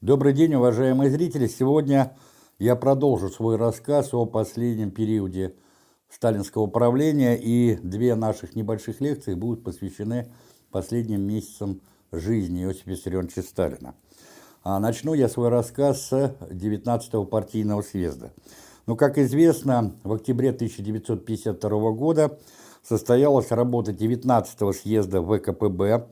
Добрый день, уважаемые зрители! Сегодня я продолжу свой рассказ о последнем периоде сталинского правления, и две наших небольших лекции будут посвящены последним месяцам жизни Иосифа Виссарионовича Сталина. А начну я свой рассказ с 19-го партийного съезда. Ну, как известно, в октябре 1952 года состоялась работа 19-го съезда ВКПБ,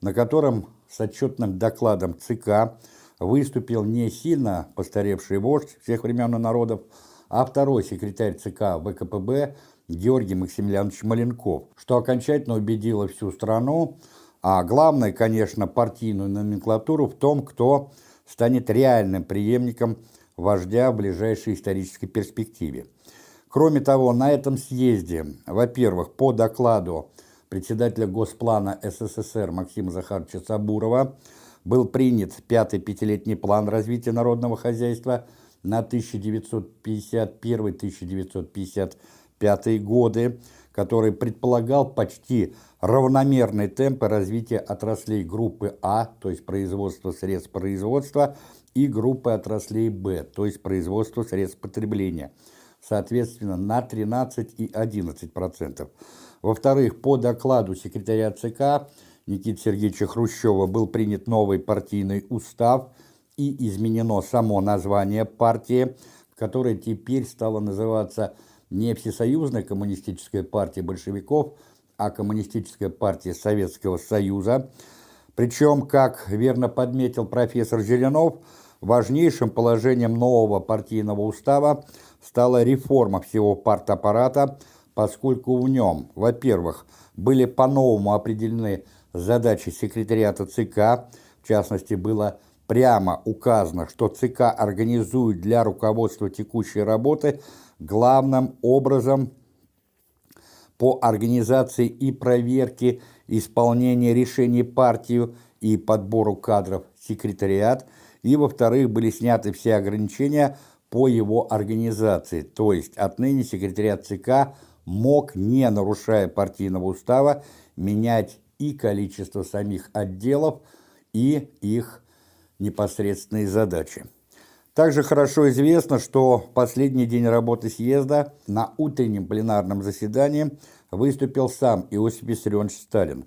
на котором с отчетным докладом ЦК выступил не сильно постаревший вождь всех времен и народов, а второй секретарь ЦК ВКПБ Георгий Максимiliaнович Маленков, что окончательно убедило всю страну, а главное, конечно, партийную номенклатуру в том, кто станет реальным преемником вождя в ближайшей исторической перспективе. Кроме того, на этом съезде, во-первых, по докладу председателя Госплана СССР Максима Захаровича Сабурова был принят пятый пятилетний план развития народного хозяйства на 1951-1955 годы, который предполагал почти равномерные темпы развития отраслей группы А, то есть производства средств производства, и группы отраслей Б, то есть производства средств потребления, соответственно, на 13 и 11%. Во-вторых, по докладу секретаря ЦК Никиты Сергеевича Хрущева был принят новый партийный устав и изменено само название партии, которое теперь стало называться не Всесоюзная коммунистическая партия большевиков, а Коммунистическая партия Советского Союза. Причем, как верно подметил профессор Зеленов, важнейшим положением нового партийного устава стала реформа всего партаппарата, поскольку в нем, во-первых, были по-новому определены задачи секретариата ЦК, в частности, было прямо указано, что ЦК организует для руководства текущей работы главным образом по организации и проверке исполнения решений партии и подбору кадров секретариат, и, во-вторых, были сняты все ограничения по его организации, то есть отныне секретариат ЦК мог, не нарушая партийного устава, менять и количество самих отделов, и их непосредственные задачи. Также хорошо известно, что последний день работы съезда на утреннем пленарном заседании выступил сам Иосиф Виссарионович Сталин.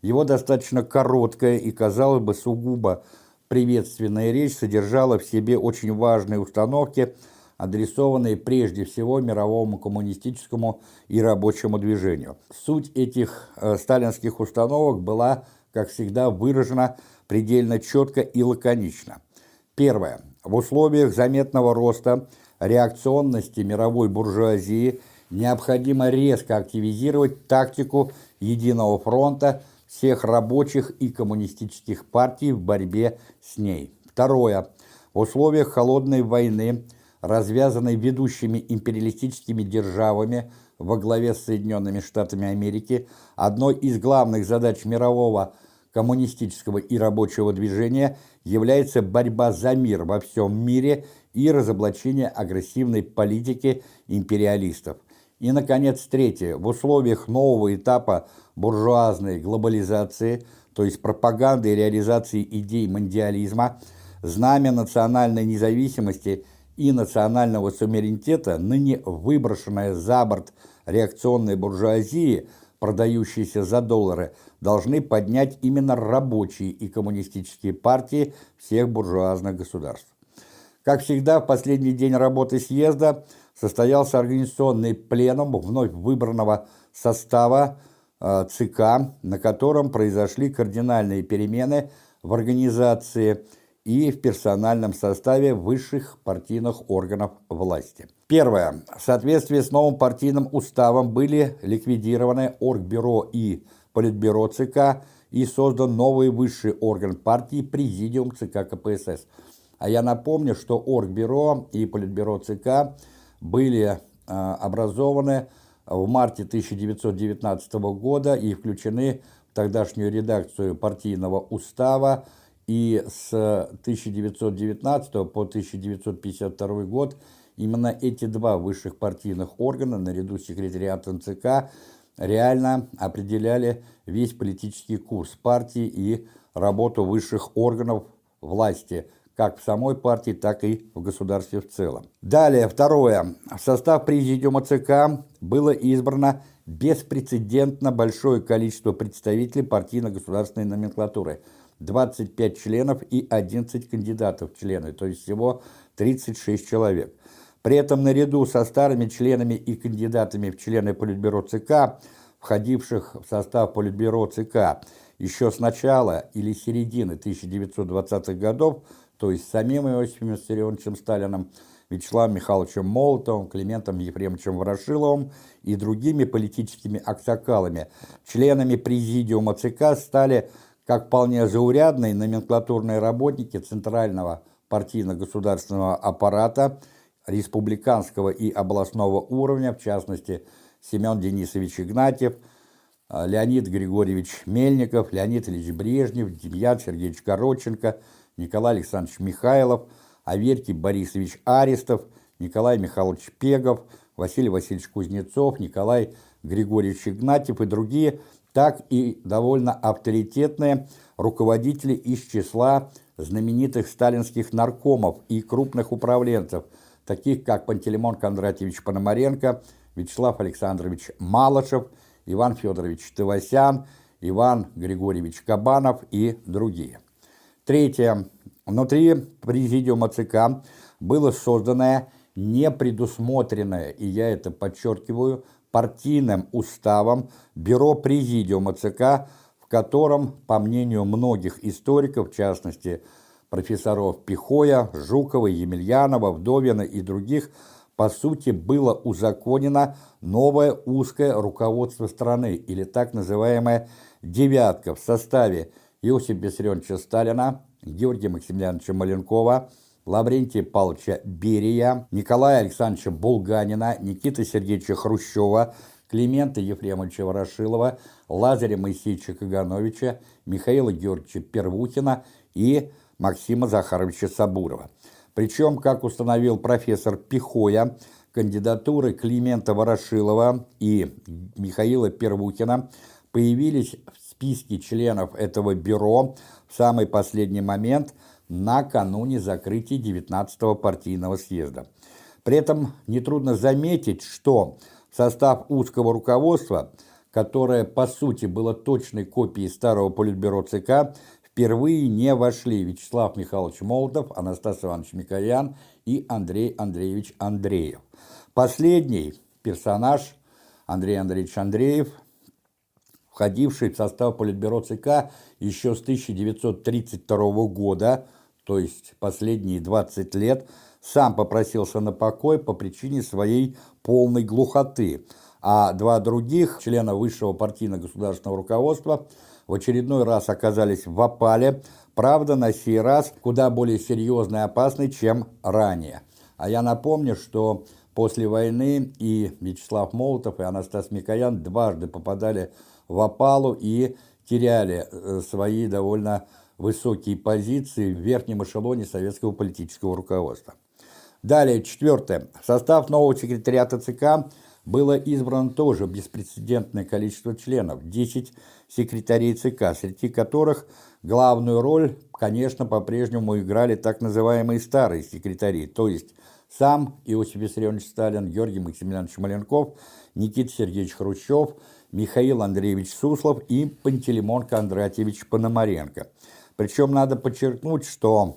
Его достаточно короткая и, казалось бы, сугубо приветственная речь содержала в себе очень важные установки – адресованные прежде всего мировому коммунистическому и рабочему движению. Суть этих э, сталинских установок была, как всегда, выражена предельно четко и лаконично. Первое. В условиях заметного роста реакционности мировой буржуазии необходимо резко активизировать тактику единого фронта всех рабочих и коммунистических партий в борьбе с ней. Второе. В условиях холодной войны – развязанной ведущими империалистическими державами во главе с Соединенными Штатами Америки, одной из главных задач мирового коммунистического и рабочего движения является борьба за мир во всем мире и разоблачение агрессивной политики империалистов. И, наконец, третье. В условиях нового этапа буржуазной глобализации, то есть пропаганды и реализации идей мандиализма, знамя национальной независимости – и национального суверенитета, ныне выброшенная за борт реакционной буржуазии, продающейся за доллары, должны поднять именно рабочие и коммунистические партии всех буржуазных государств. Как всегда, в последний день работы съезда состоялся организационный пленум вновь выбранного состава э, ЦК, на котором произошли кардинальные перемены в организации и в персональном составе высших партийных органов власти. Первое. В соответствии с новым партийным уставом были ликвидированы Оргбюро и Политбюро ЦК и создан новый высший орган партии Президиум ЦК КПСС. А я напомню, что Оргбюро и Политбюро ЦК были э, образованы в марте 1919 года и включены в тогдашнюю редакцию партийного устава и с 1919 по 1952 год именно эти два высших партийных органа, наряду с секретариатом ЦК, реально определяли весь политический курс партии и работу высших органов власти, как в самой партии, так и в государстве в целом. Далее, второе. В состав президиума ЦК было избрано беспрецедентно большое количество представителей партийно-государственной номенклатуры – 25 членов и 11 кандидатов в члены, то есть всего 36 человек. При этом наряду со старыми членами и кандидатами в члены Политбюро ЦК, входивших в состав Политбюро ЦК еще с начала или середины 1920-х годов, то есть самим Иосифом Виссарионовичем Сталином, Вячеславом Михайловичем Молотовым, Климентом Ефремовичем Ворошиловым и другими политическими аксакалами, членами президиума ЦК стали как вполне заурядные номенклатурные работники Центрального партийно-государственного аппарата республиканского и областного уровня, в частности, Семен Денисович Игнатьев, э, Леонид Григорьевич Мельников, Леонид Ильич Брежнев, Демьян Сергеевич Короченко, Николай Александрович Михайлов, Аверкий Борисович Арестов, Николай Михайлович Пегов, Василий Васильевич Кузнецов, Николай Григорьевич Игнатьев и другие – так и довольно авторитетные руководители из числа знаменитых сталинских наркомов и крупных управленцев, таких как Пантелеймон Кондратьевич Пономаренко, Вячеслав Александрович Малышев, Иван Федорович Тывасян, Иван Григорьевич Кабанов и другие. Третье. Внутри президиума ЦК было созданное непредусмотренное, и я это подчеркиваю, партийным уставом Бюро Президиума ЦК, в котором, по мнению многих историков, в частности профессоров Пихоя, Жукова, Емельянова, Вдовина и других, по сути, было узаконено новое узкое руководство страны, или так называемая «девятка» в составе Иосифа Виссарионовича Сталина, Георгия Максимiliaновича Маленкова, Лаврентия Павловича Берия, Николая Александровича Булганина, Никиты Сергеевича Хрущева, Климента Ефремовича Ворошилова, Лазаря Моисеевича Кагановича, Михаила Георгиевича Первухина и Максима Захаровича Сабурова. Причем, как установил профессор Пихоя, кандидатуры Климента Ворошилова и Михаила Первухина появились в списке членов этого бюро в самый последний момент – накануне закрытия 19-го партийного съезда. При этом нетрудно заметить, что состав узкого руководства, которое по сути было точной копией старого политбюро ЦК, впервые не вошли Вячеслав Михайлович Молотов, Анастас Иванович Микоян и Андрей Андреевич Андреев. Последний персонаж, Андрей Андреевич Андреев, входивший в состав Политбюро ЦК еще с 1932 года, то есть последние 20 лет, сам попросился на покой по причине своей полной глухоты, а два других члена высшего партийно-государственного руководства в очередной раз оказались в опале, правда, на сей раз куда более серьезной и опасной, чем ранее. А я напомню, что после войны и Вячеслав Молотов, и Анастас Микоян дважды попадали в опалу и теряли э, свои довольно высокие позиции в верхнем эшелоне советского политического руководства. Далее, четвертое. В состав нового секретариата ЦК было избрано тоже беспрецедентное количество членов, 10 секретарей ЦК, среди которых главную роль, конечно, по-прежнему играли так называемые старые секретари, то есть сам Иосиф Виссарионович Сталин, Георгий Максимiliaнович Маленков, Никита Сергеевич Хрущев, Михаил Андреевич Суслов и Пантелеймон Кондратьевич Пономаренко – причем надо подчеркнуть, что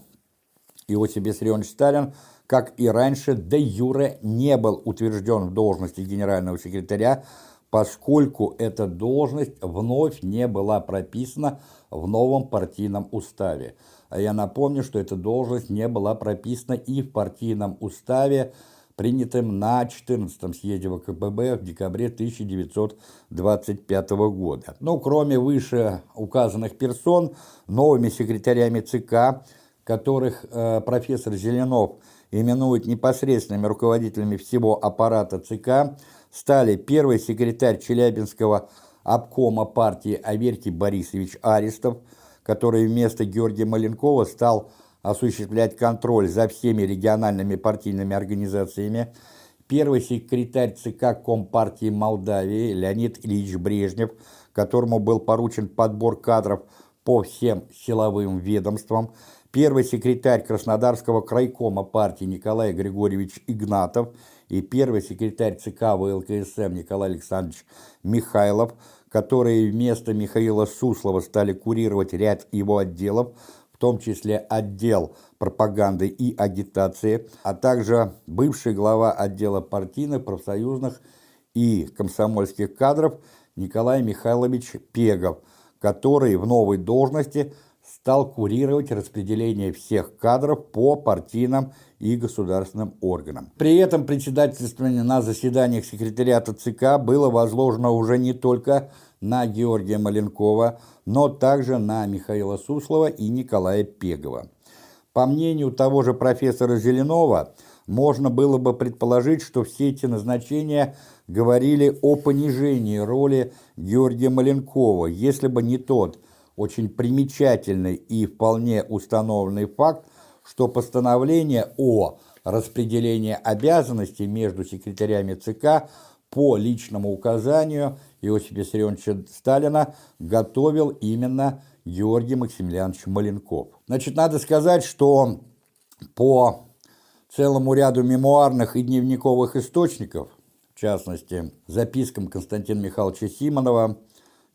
Иосиф Виссарионович Сталин, как и раньше, де юре не был утвержден в должности генерального секретаря, поскольку эта должность вновь не была прописана в новом партийном уставе. А я напомню, что эта должность не была прописана и в партийном уставе принятым на 14-м съезде ВКПБ в декабре 1925 года. Ну, кроме выше указанных персон, новыми секретарями ЦК, которых э, профессор Зеленов именует непосредственными руководителями всего аппарата ЦК, стали первый секретарь Челябинского обкома партии Аверкий Борисович Арестов, который вместо Георгия Маленкова стал осуществлять контроль за всеми региональными партийными организациями, первый секретарь ЦК Компартии Молдавии Леонид Ильич Брежнев, которому был поручен подбор кадров по всем силовым ведомствам, первый секретарь Краснодарского крайкома партии Николай Григорьевич Игнатов и первый секретарь ЦК ВЛКСМ Николай Александрович Михайлов, которые вместо Михаила Суслова стали курировать ряд его отделов, том числе отдел пропаганды и агитации, а также бывший глава отдела партийных, профсоюзных и комсомольских кадров Николай Михайлович Пегов, который в новой должности стал курировать распределение всех кадров по партийным и государственным органам. При этом председательствование на заседаниях секретариата ЦК было возложено уже не только на Георгия Маленкова, но также на Михаила Суслова и Николая Пегова. По мнению того же профессора Зеленова, можно было бы предположить, что все эти назначения говорили о понижении роли Георгия Маленкова, если бы не тот очень примечательный и вполне установленный факт, что постановление о распределении обязанностей между секретарями ЦК по личному указанию Иосифа Виссарионовича Сталина готовил именно Георгий Максимилианович Маленков. Значит, надо сказать, что по целому ряду мемуарных и дневниковых источников, в частности, запискам Константина Михайловича Симонова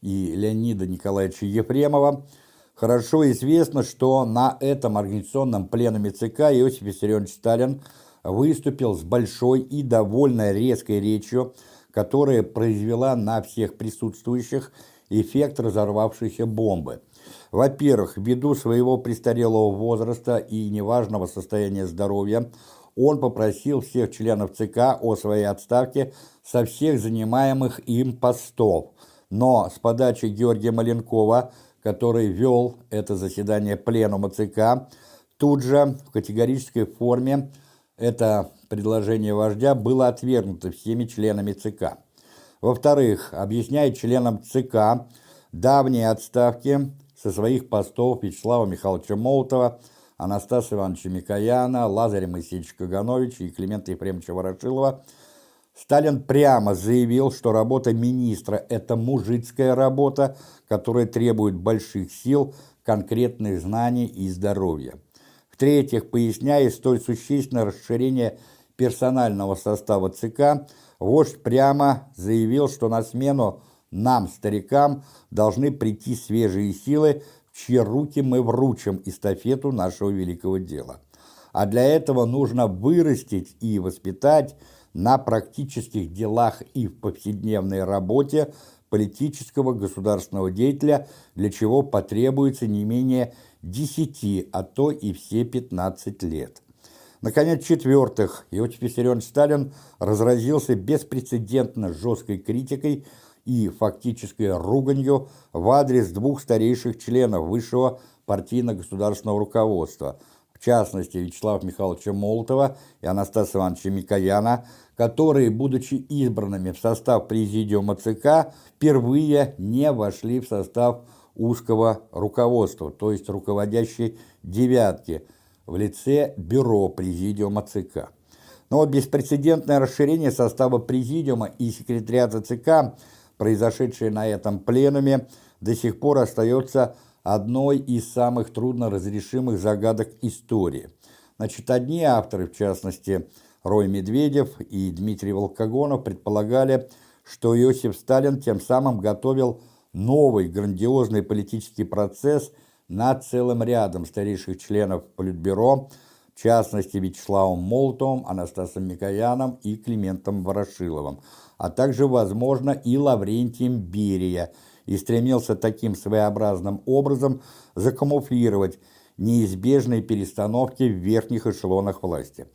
и Леонида Николаевича Ефремова, хорошо известно, что на этом организационном пленуме ЦК Иосиф Виссарионович Сталин выступил с большой и довольно резкой речью, которая произвела на всех присутствующих эффект разорвавшейся бомбы. Во-первых, ввиду своего престарелого возраста и неважного состояния здоровья, он попросил всех членов ЦК о своей отставке со всех занимаемых им постов. Но с подачи Георгия Маленкова, который вел это заседание пленума ЦК, тут же в категорической форме это предложение вождя было отвергнуто всеми членами ЦК. Во-вторых, объясняет членам ЦК давние отставки со своих постов Вячеслава Михайловича Молотова, Анастаса Ивановича Микояна, Лазаря Моисеевича Кагановича и Климента Ефремовича Ворошилова, Сталин прямо заявил, что работа министра – это мужицкая работа, которая требует больших сил, конкретных знаний и здоровья. В-третьих, поясняя столь существенное расширение персонального состава ЦК, вождь прямо заявил, что на смену нам, старикам, должны прийти свежие силы, в чьи руки мы вручим эстафету нашего великого дела. А для этого нужно вырастить и воспитать на практических делах и в повседневной работе политического государственного деятеля, для чего потребуется не менее 10, а то и все 15 лет. Наконец, четвертых, Иосиф Виссарионович Сталин разразился беспрецедентно жесткой критикой и фактической руганью в адрес двух старейших членов высшего партийно-государственного руководства, в частности Вячеслава Михайловича Молотова и Анастаса Ивановича Микояна, которые, будучи избранными в состав президиума ЦК, впервые не вошли в состав узкого руководства, то есть руководящей девятки, в лице бюро президиума ЦК. Но вот беспрецедентное расширение состава президиума и секретариата ЦК произошедшее на этом пленуме, до сих пор остается одной из самых трудно разрешимых загадок истории. Значит, одни авторы, в частности, Рой Медведев и Дмитрий Волкогонов, предполагали, что Иосиф Сталин тем самым готовил новый грандиозный политический процесс над целым рядом старейших членов Политбюро, в частности Вячеславом Молотовым, Анастасом Микояном и Климентом Ворошиловым – а также, возможно, и Лаврентием Берия, и стремился таким своеобразным образом закамуфлировать неизбежные перестановки в верхних эшелонах власти.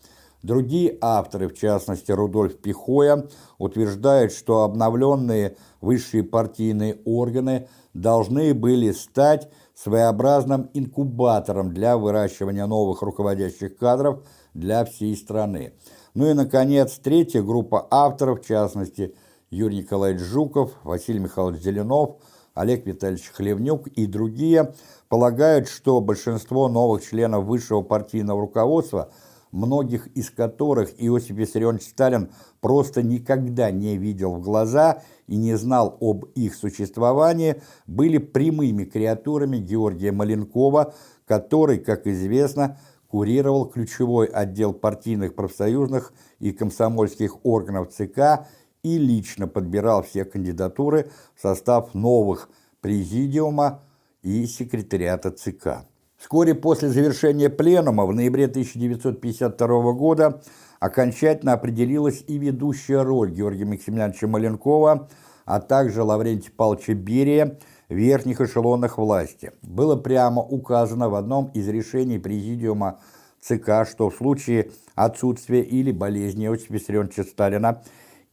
Другие авторы, в частности Рудольф Пихоя, утверждают, что обновленные высшие партийные органы должны были стать своеобразным инкубатором для выращивания новых руководящих кадров для всей страны. Ну и, наконец, третья группа авторов, в частности, Юрий Николаевич Жуков, Василий Михайлович Зеленов, Олег Витальевич Хлевнюк и другие, полагают, что большинство новых членов высшего партийного руководства многих из которых Иосиф Виссарионович Сталин просто никогда не видел в глаза и не знал об их существовании, были прямыми креатурами Георгия Маленкова, который, как известно, курировал ключевой отдел партийных, профсоюзных и комсомольских органов ЦК и лично подбирал все кандидатуры в состав новых президиума и секретариата ЦК. Вскоре после завершения пленума в ноябре 1952 года окончательно определилась и ведущая роль Георгия Максимiliановича Маленкова, а также Лаврентия Павловича Берия в верхних эшелонах власти. Было прямо указано в одном из решений Президиума ЦК, что в случае отсутствия или болезни Иосифа Виссарионовича Сталина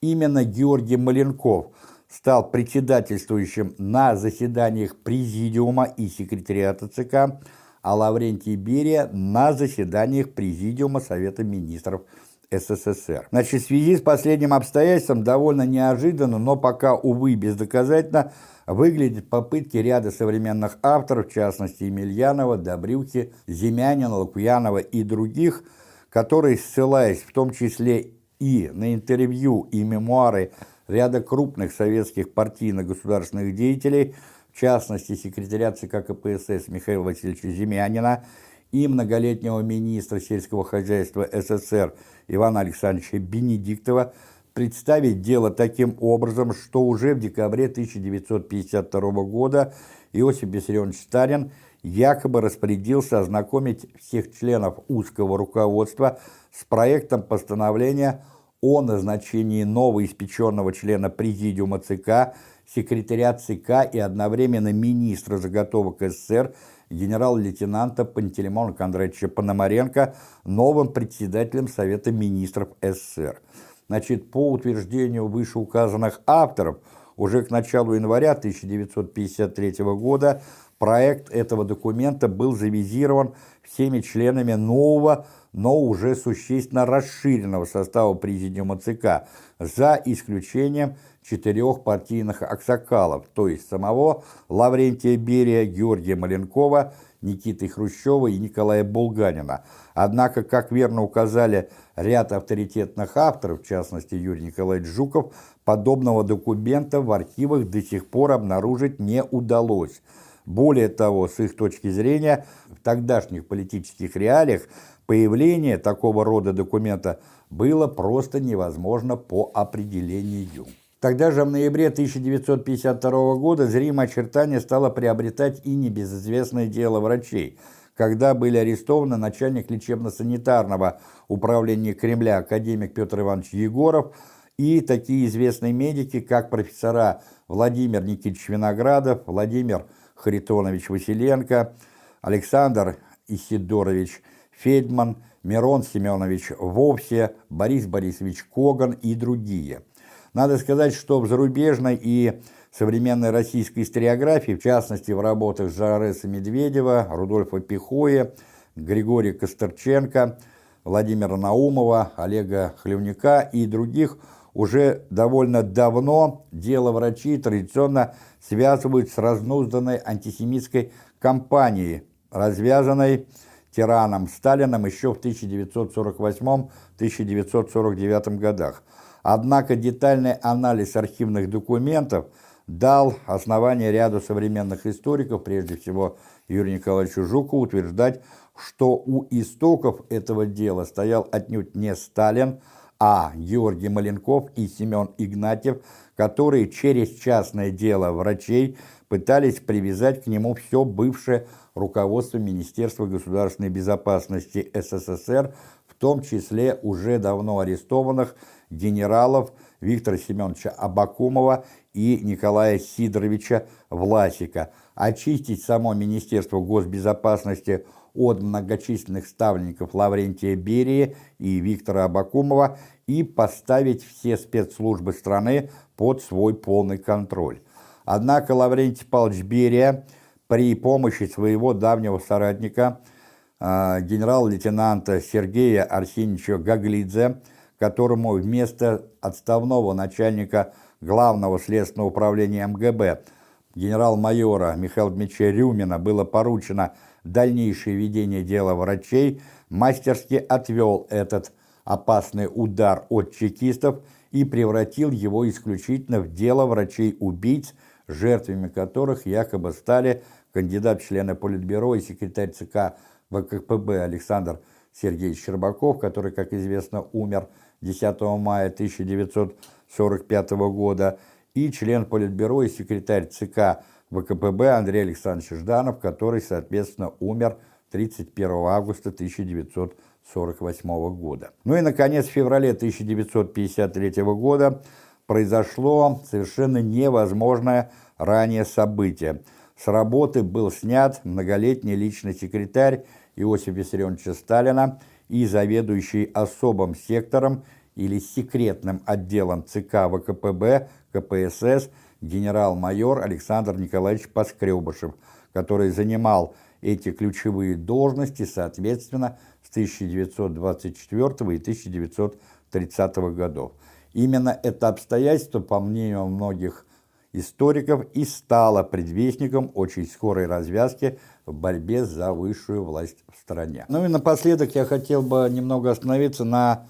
именно Георгий Маленков стал председательствующим на заседаниях Президиума и секретариата ЦК, а Лаврентий Берия на заседаниях Президиума Совета Министров СССР. Значит, в связи с последним обстоятельством довольно неожиданно, но пока, увы, бездоказательно, выглядят попытки ряда современных авторов, в частности Емельянова, Добрюхи, Земянина, Лукьянова и других, которые, ссылаясь в том числе и на интервью и мемуары ряда крупных советских партийно-государственных деятелей, в частности, секретаря ЦК КПСС Михаила Васильевича Земянина и многолетнего министра сельского хозяйства СССР Ивана Александровича Бенедиктова, представить дело таким образом, что уже в декабре 1952 года Иосиф Виссарионович Сталин якобы распорядился ознакомить всех членов узкого руководства с проектом постановления о назначении новоиспеченного члена Президиума ЦК секретаря ЦК и одновременно министра заготовок СССР генерал-лейтенанта Пантелеймона Кондратьевича Пономаренко новым председателем Совета министров СССР. Значит, по утверждению вышеуказанных авторов, уже к началу января 1953 года проект этого документа был завизирован всеми членами нового, но уже существенно расширенного состава Президиума ЦК, за исключением четырех партийных аксакалов, то есть самого Лаврентия Берия, Георгия Маленкова, Никиты Хрущева и Николая Булганина. Однако, как верно указали ряд авторитетных авторов, в частности Юрий Николаевич Жуков, подобного документа в архивах до сих пор обнаружить не удалось. Более того, с их точки зрения, в тогдашних политических реалиях появление такого рода документа было просто невозможно по определению. Тогда же в ноябре 1952 года зримое очертание стало приобретать и небезызвестное дело врачей, когда были арестованы начальник лечебно-санитарного управления Кремля академик Петр Иванович Егоров и такие известные медики, как профессора Владимир Никитич Виноградов, Владимир Харитонович Василенко, Александр Исидорович Федьман, Мирон Семенович Вовсе, Борис Борисович Коган и другие – надо сказать, что в зарубежной и современной российской историографии, в частности в работах Жареса Медведева, Рудольфа Пихоя, Григория Костерченко, Владимира Наумова, Олега Хлевника и других, уже довольно давно дело врачей традиционно связывают с разнузданной антисемитской кампанией, развязанной тираном Сталином еще в 1948-1949 годах. Однако детальный анализ архивных документов дал основание ряду современных историков, прежде всего Юрию Николаевичу Жукову, утверждать, что у истоков этого дела стоял отнюдь не Сталин, а. Георгий Маленков и Семен Игнатьев, которые через частное дело врачей пытались привязать к нему все бывшее руководство Министерства государственной безопасности СССР, в том числе уже давно арестованных генералов Виктора Семеновича Абакумова и Николая Сидоровича Власика, очистить само Министерство госбезопасности от многочисленных ставленников Лаврентия Берии и Виктора Абакумова и поставить все спецслужбы страны под свой полный контроль. Однако Лаврентий Павлович Берия при помощи своего давнего соратника, а, генерал-лейтенанта Сергея Арсеньевича Гаглидзе, которому вместо отставного начальника Главного следственного управления МГБ генерал-майора Михаила Дмитриевича Рюмина было поручено дальнейшее ведение дела врачей, мастерски отвел этот опасный удар от чекистов и превратил его исключительно в дело врачей-убийц, жертвами которых якобы стали кандидат в члены Политбюро и секретарь ЦК ВКПБ Александр Сергеевич Щербаков, который, как известно, умер 10 мая 1945 года, и член Политбюро и секретарь ЦК ВКПБ Андрей Александрович Жданов, который, соответственно, умер 31 августа 1948 года. Ну и, наконец, в феврале 1953 года произошло совершенно невозможное ранее событие. С работы был снят многолетний личный секретарь Иосифа Виссарионовича Сталина и заведующий особым сектором или секретным отделом ЦК ВКПБ КПСС генерал-майор Александр Николаевич Поскребышев, который занимал эти ключевые должности, соответственно, с 1924 и 1930 годов. Именно это обстоятельство, по мнению многих историков, и стало предвестником очень скорой развязки в борьбе за высшую власть в стране. Ну и напоследок я хотел бы немного остановиться на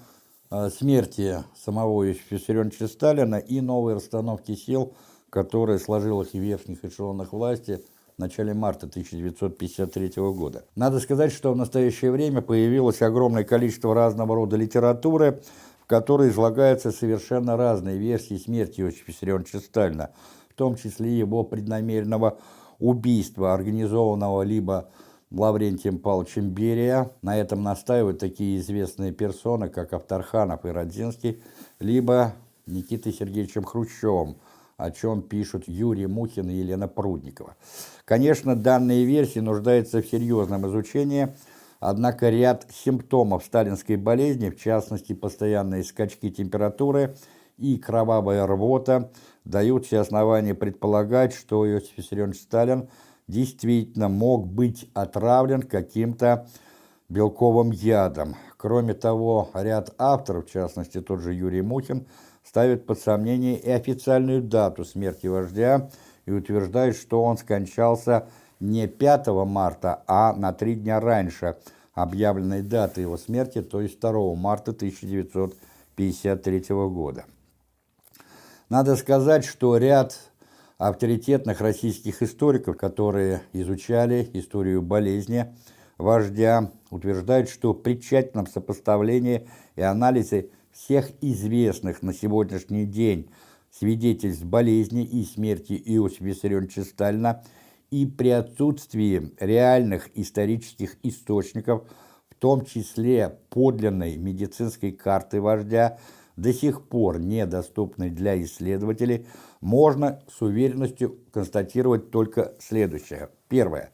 э, смерти самого Иосифа Виссарионовича Сталина и новой расстановки сил, которая сложилась в верхних эшелонах власти в начале марта 1953 года. Надо сказать, что в настоящее время появилось огромное количество разного рода литературы, в которой излагаются совершенно разные версии смерти Иосифа Виссарионовича Сталина, в том числе его преднамеренного убийства, организованного либо Лаврентием Павловичем Берия. На этом настаивают такие известные персоны, как Авторханов и Родзинский, либо Никитой Сергеевичем Хрущевым, о чем пишут Юрий Мухин и Елена Прудникова. Конечно, данные версии нуждаются в серьезном изучении, однако ряд симптомов сталинской болезни, в частности, постоянные скачки температуры и кровавая рвота, дают все основания предполагать, что Иосиф Виссарионович Сталин действительно мог быть отравлен каким-то белковым ядом. Кроме того, ряд авторов, в частности тот же Юрий Мухин, ставит под сомнение и официальную дату смерти вождя и утверждает, что он скончался не 5 марта, а на три дня раньше объявленной даты его смерти, то есть 2 марта 1953 года. Надо сказать, что ряд авторитетных российских историков, которые изучали историю болезни вождя, утверждают, что при тщательном сопоставлении и анализе всех известных на сегодняшний день свидетельств болезни и смерти Иосифа Виссарионовича Сталина и при отсутствии реальных исторических источников, в том числе подлинной медицинской карты вождя, до сих пор недоступной для исследователей, можно с уверенностью констатировать только следующее. Первое.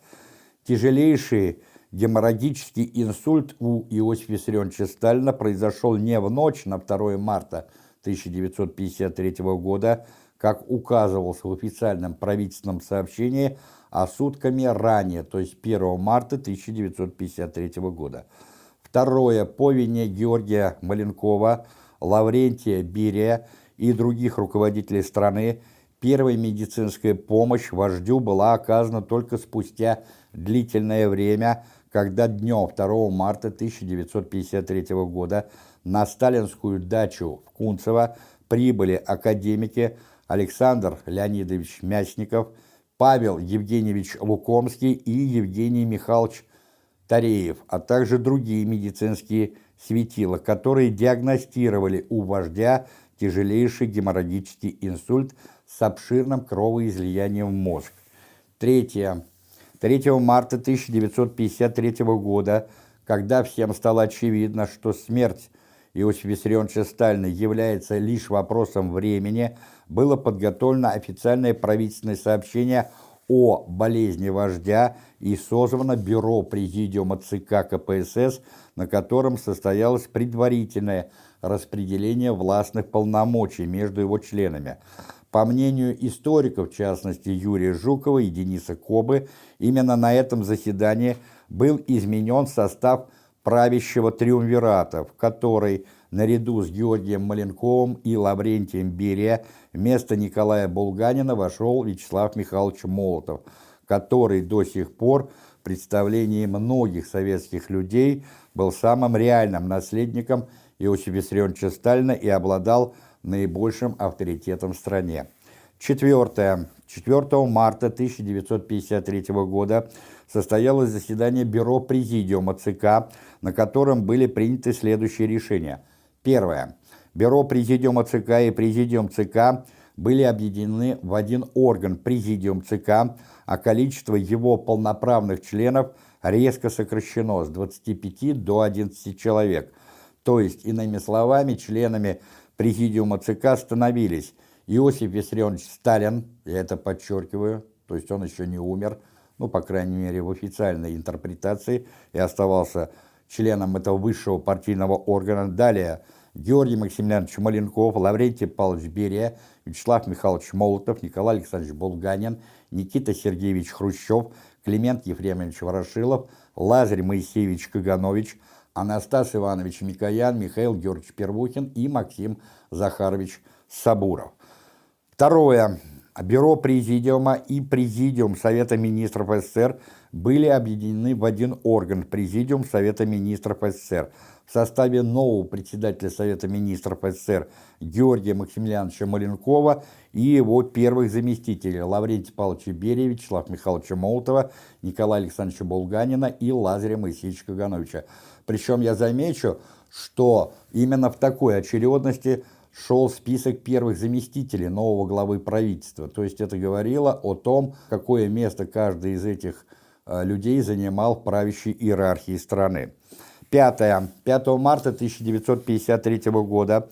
Тяжелейший геморрагический инсульт у Иосифа Виссарионовича Сталина произошел не в ночь на 2 марта 1953 года, как указывалось в официальном правительственном сообщении, а сутками ранее, то есть 1 марта 1953 года. Второе. По вине Георгия Маленкова – Лаврентия Берия и других руководителей страны, первая медицинская помощь вождю была оказана только спустя длительное время, когда днем 2 марта 1953 года на сталинскую дачу в Кунцево прибыли академики Александр Леонидович Мясников, Павел Евгеньевич Лукомский и Евгений Михайлович Тареев, а также другие медицинские светила, которые диагностировали у вождя тяжелейший геморрагический инсульт с обширным кровоизлиянием в мозг. Третье. 3 марта 1953 года, когда всем стало очевидно, что смерть Иосифа Виссарионовича Сталина является лишь вопросом времени, было подготовлено официальное правительственное сообщение о болезни вождя и созвано Бюро Президиума ЦК КПСС, на котором состоялось предварительное распределение властных полномочий между его членами. По мнению историков, в частности Юрия Жукова и Дениса Кобы, именно на этом заседании был изменен состав правящего триумвирата, в который наряду с Георгием Маленковым и Лаврентием Берия вместо Николая Булганина вошел Вячеслав Михайлович Молотов, который до сих пор в представлении многих советских людей был самым реальным наследником Иосифа Виссарионовича Сталина и обладал наибольшим авторитетом в стране. Четвертое. 4 марта 1953 года состоялось заседание Бюро Президиума ЦК, на котором были приняты следующие решения. Первое. Бюро Президиума ЦК и Президиум ЦК были объединены в один орган Президиум ЦК, а количество его полноправных членов резко сокращено с 25 до 11 человек. То есть, иными словами, членами Президиума ЦК становились Иосиф Виссарионович Сталин, я это подчеркиваю, то есть он еще не умер, ну, по крайней мере, в официальной интерпретации, и оставался членом этого высшего партийного органа. Далее Георгий Максимiliaнович Маленков, Лаврентий Павлович Берия, Вячеслав Михайлович Молотов, Николай Александрович Булганин, Никита Сергеевич Хрущев, Климент Ефремович Ворошилов, Лазарь Моисеевич Каганович, Анастас Иванович Микоян, Михаил Георгиевич Первухин и Максим Захарович Сабуров. Второе. Бюро Президиума и Президиум Совета Министров СССР были объединены в один орган – Президиум Совета Министров СССР. В составе нового председателя Совета Министров СССР Георгия Максимiliaновича Маленкова и его первых заместителей Лаврентия Павловича Берия, Вячеслава Михайловича Молотова, Николая Александровича Булганина и Лазаря Моисеевича Кагановича. Причем я замечу, что именно в такой очередности – шел список первых заместителей нового главы правительства. То есть это говорило о том, какое место каждый из этих э, людей занимал в правящей иерархии страны. Пятое. 5 марта 1953 года,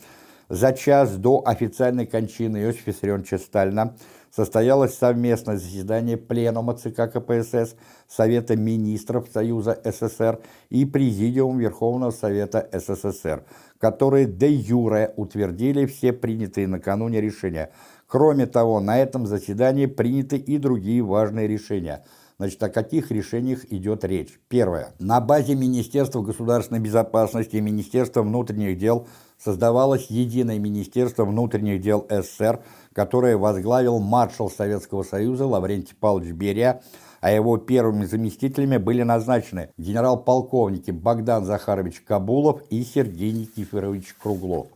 за час до официальной кончины Иосифа Виссарионовича Сталина, состоялось совместное заседание Пленума ЦК КПСС, Совета министров Союза СССР и Президиума Верховного Совета СССР – которые де юре утвердили все принятые накануне решения. Кроме того, на этом заседании приняты и другие важные решения. Значит, о каких решениях идет речь? Первое. На базе Министерства государственной безопасности и Министерства внутренних дел создавалось единое Министерство внутренних дел СССР, которое возглавил маршал Советского Союза Лаврентий Павлович Берия, а его первыми заместителями были назначены генерал-полковники Богдан Захарович Кабулов и Сергей Никифорович Круглов.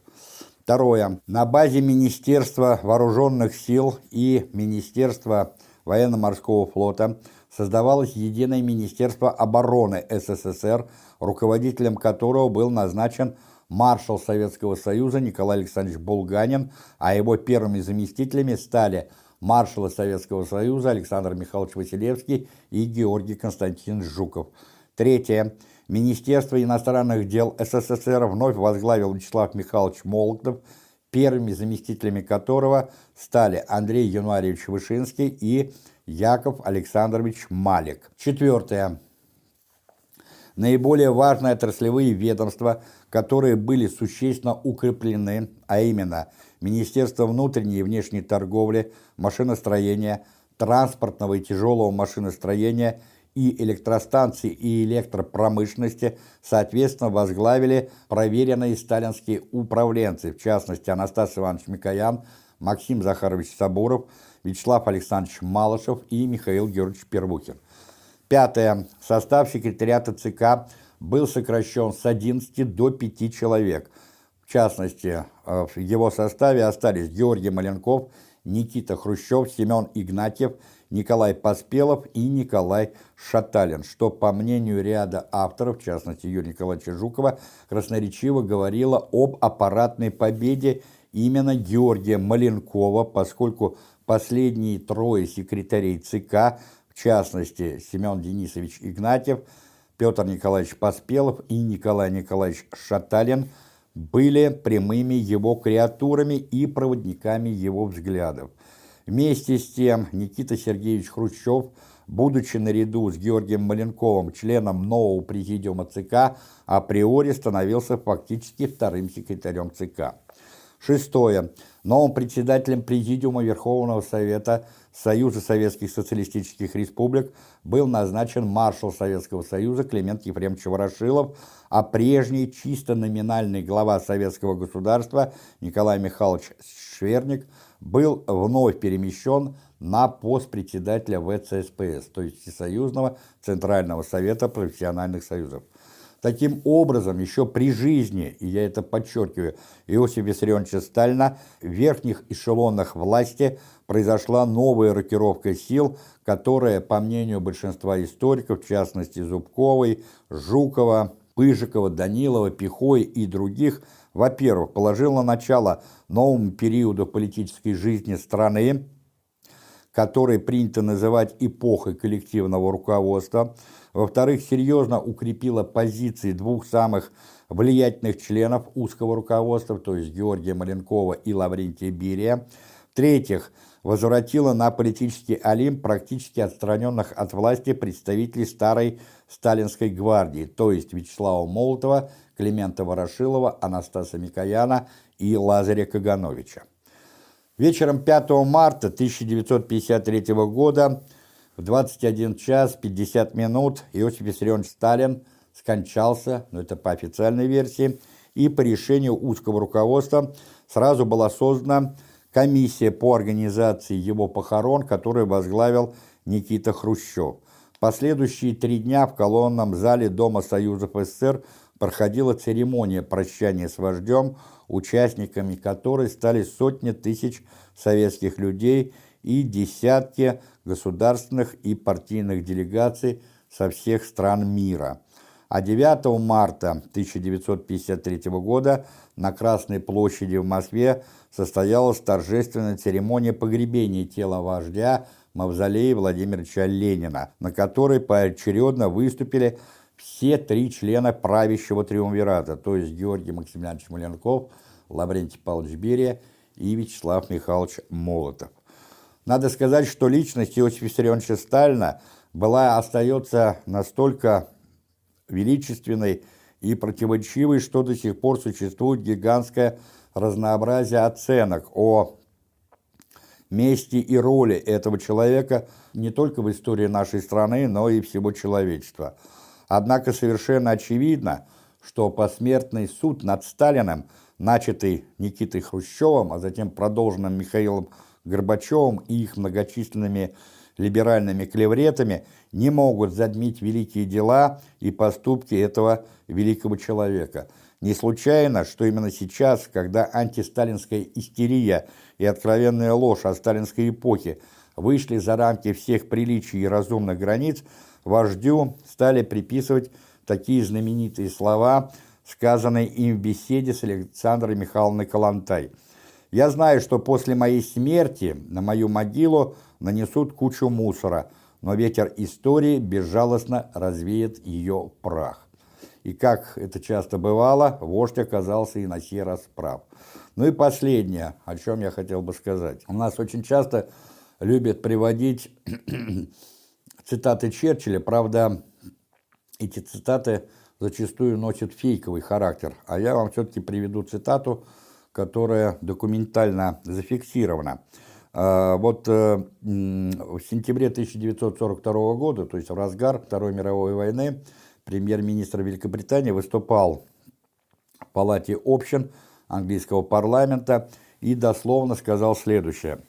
Второе. На базе Министерства вооруженных сил и Министерства военно-морского флота создавалось Единое Министерство обороны СССР, руководителем которого был назначен маршал Советского Союза Николай Александрович Булганин, а его первыми заместителями стали маршалы Советского Союза Александр Михайлович Василевский и Георгий Константинович Жуков. Третье. Министерство иностранных дел СССР вновь возглавил Вячеслав Михайлович Молотов, первыми заместителями которого стали Андрей Януарьевич Вышинский и Яков Александрович Малик. Четвертое. Наиболее важные отраслевые ведомства, которые были существенно укреплены, а именно – Министерство внутренней и внешней торговли, машиностроения, транспортного и тяжелого машиностроения и электростанций и электропромышленности, соответственно, возглавили проверенные сталинские управленцы, в частности, Анастас Иванович Микоян, Максим Захарович Сабуров, Вячеслав Александрович Малышев и Михаил Георгиевич Первухин. Пятое. Состав секретариата ЦК был сокращен с 11 до 5 человек – в частности, э, в его составе остались Георгий Маленков, Никита Хрущев, Семен Игнатьев, Николай Поспелов и Николай Шаталин, что, по мнению ряда авторов, в частности Юрия Николаевича Жукова, красноречиво говорило об аппаратной победе именно Георгия Маленкова, поскольку последние трое секретарей ЦК, в частности Семен Денисович Игнатьев, Петр Николаевич Поспелов и Николай Николаевич Шаталин – были прямыми его креатурами и проводниками его взглядов. Вместе с тем Никита Сергеевич Хрущев, будучи наряду с Георгием Маленковым членом нового президиума ЦК, априори становился фактически вторым секретарем ЦК. Шестое. Новым председателем Президиума Верховного Совета Союза Советских Социалистических Республик был назначен маршал Советского Союза Климент Ефремович Ворошилов, а прежний чисто номинальный глава Советского государства Николай Михайлович Шверник был вновь перемещен на пост председателя ВЦСПС, то есть Всесоюзного Центрального Совета профессиональных союзов. Таким образом, еще при жизни, и я это подчеркиваю, Иосифа Виссарионовича Сталина в верхних эшелонах власти произошла новая рокировка сил, которая, по мнению большинства историков, в частности Зубковой, Жукова, Пыжикова, Данилова, Пихой и других, во-первых, положила начало новому периоду политической жизни страны, который принято называть эпохой коллективного руководства, во-вторых, серьезно укрепила позиции двух самых влиятельных членов узкого руководства, то есть Георгия Маленкова и Лаврентия Берия, в-третьих, возвратила на политический олимп практически отстраненных от власти представителей старой сталинской гвардии, то есть Вячеслава Молотова, Климента Ворошилова, Анастаса Микояна и Лазаря Кагановича. Вечером 5 марта 1953 года в 21 час 50 минут Иосиф Виссарионович Сталин скончался, но это по официальной версии, и по решению узкого руководства сразу была создана комиссия по организации его похорон, которую возглавил Никита Хрущев. Последующие три дня в колонном зале Дома Союзов СССР проходила церемония прощания с вождем, участниками которой стали сотни тысяч советских людей и десятки государственных и партийных делегаций со всех стран мира. А 9 марта 1953 года на Красной площади в Москве состоялась торжественная церемония погребения тела вождя Мавзолея Владимировича Ленина, на которой поочередно выступили все три члена правящего триумвирата, то есть Георгий Максимiliaнович Маленков, Лаврентий Павлович Берия и Вячеслав Михайлович Молотов. Надо сказать, что личность Иосифа Виссарионовича Сталина была, остается настолько величественной и противоречивой, что до сих пор существует гигантское разнообразие оценок о месте и роли этого человека не только в истории нашей страны, но и всего человечества. Однако совершенно очевидно, что посмертный суд над Сталиным, начатый Никитой Хрущевым, а затем продолженным Михаилом Горбачевым и их многочисленными либеральными клевретами не могут задмить великие дела и поступки этого великого человека. Не случайно, что именно сейчас, когда антисталинская истерия и откровенная ложь о сталинской эпохе вышли за рамки всех приличий и разумных границ, вождю стали приписывать такие знаменитые слова, сказанные им в беседе с Александрой Михайловной Калантай – я знаю, что после моей смерти на мою могилу нанесут кучу мусора, но ветер истории безжалостно развеет ее прах. И как это часто бывало, вождь оказался и на сей раз прав. Ну и последнее, о чем я хотел бы сказать. У нас очень часто любят приводить цитаты Черчилля, правда, эти цитаты зачастую носят фейковый характер, а я вам все-таки приведу цитату, которая документально зафиксирована. А, вот э, в сентябре 1942 года, то есть в разгар Второй мировой войны, премьер-министр Великобритании выступал в Палате общин английского парламента и дословно сказал следующее.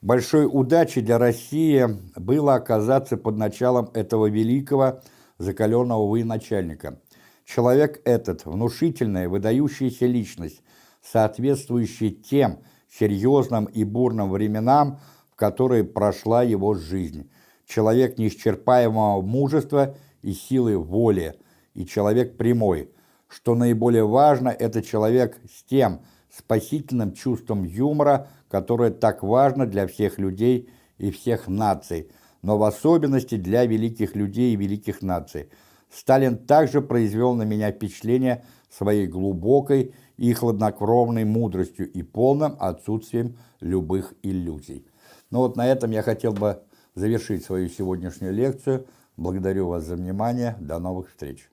«Большой удачей для России было оказаться под началом этого великого закаленного военачальника. Человек этот – внушительная, выдающаяся личность, соответствующий тем серьезным и бурным временам, в которые прошла его жизнь. Человек неисчерпаемого мужества и силы воли, и человек прямой. Что наиболее важно, это человек с тем спасительным чувством юмора, которое так важно для всех людей и всех наций, но в особенности для великих людей и великих наций. Сталин также произвел на меня впечатление своей глубокой и хладнокровной мудростью и полным отсутствием любых иллюзий. Ну вот на этом я хотел бы завершить свою сегодняшнюю лекцию. Благодарю вас за внимание. До новых встреч.